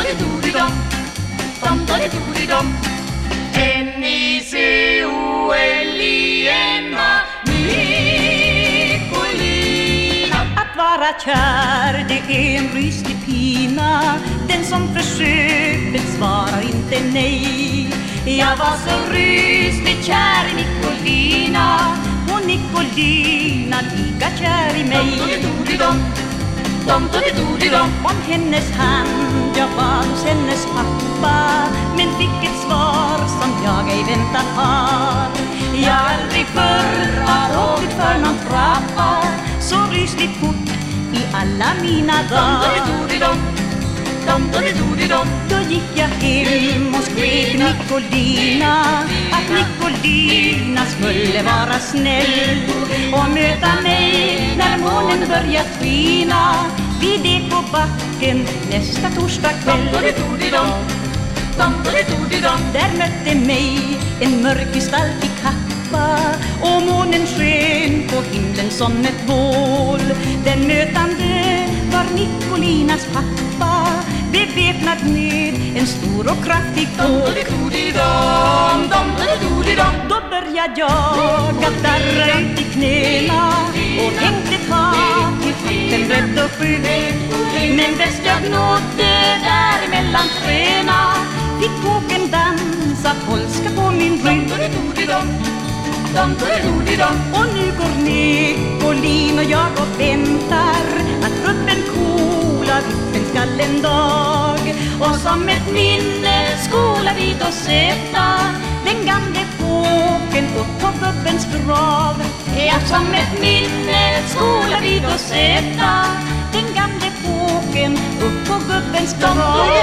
dom dom dom dom N-I-C-O-L-I-N-A Nicolina. Att vara kär det är en ryslig pina. Den som försöker svarar inte nej. Jag var så rysligt kär i Nicolina. Och Nicolina lika kär i mig. Dom dom dom Om hennes hand jag bad hos hennes pappa. Men fick ett svar som jag ej väntat har. Jag aldrig förr har åkt för någon trappa. Så rysligt fort i alla mina dagar. Då gick jag hem och skrek Nicolina. Att Nicolina skulle vara snäll Och möta mig när månen börjat skina Vid ekobacken nästa torsdag kväll. Där mötte mig en mörk gestalt i kappa. Och månen sken på himlen som ett bål. Den mötande var Nicolinas pappa. Beväpnad med en stor och kraftig dom Då började jag att darra i knäna. Och tänkte ta skiten och skydd Men bäst jag nådde där mellan träna. Fick bågen dansa polska på min rygg Och nu går Nicolin och jag och väntar Att gubben coola vippen skall en dag Och som ett minne skola vi då sätta Den gamle påken upp på gubbens grav Ja, som ett minne skola sätta Den gamle påken upp på gubbens tomt.